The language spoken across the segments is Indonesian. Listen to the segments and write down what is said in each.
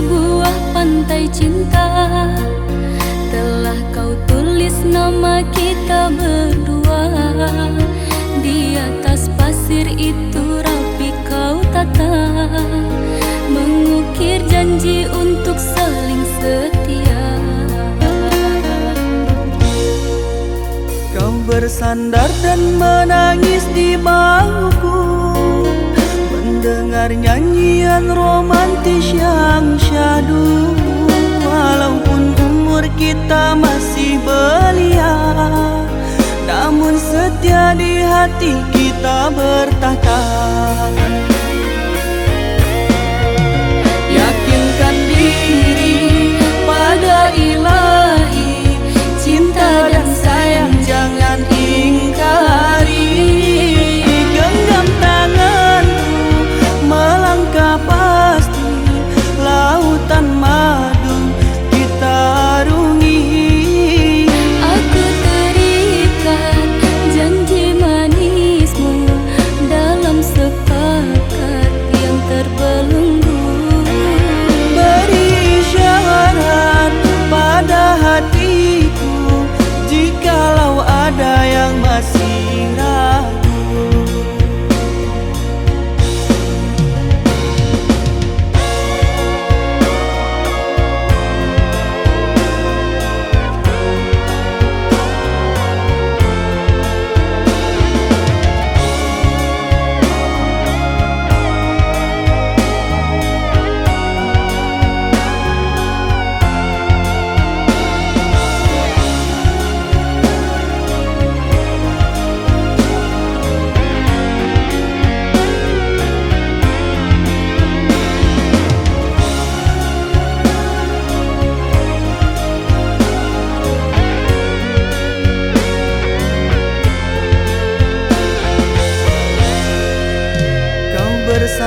sebuah pantai cinta. Telah kau tulis nama kita berdua. Di atas pasir itu rapi kau tata. Mengukir janji untuk saling setia. Kau bersandar dan menangis di bahuku Mendengar nyanyian romantis yang syadu. Walaupun umur kita masih belia Namun setia di hati kita bertahta. Yakinkan diri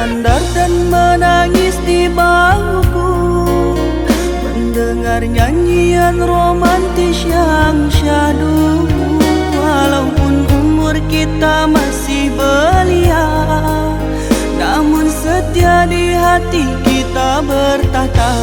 bersandar dan menangis di bahuku Mendengar nyanyian romantis yang syadu Walaupun umur kita masih belia Namun setia di hati kita bertahta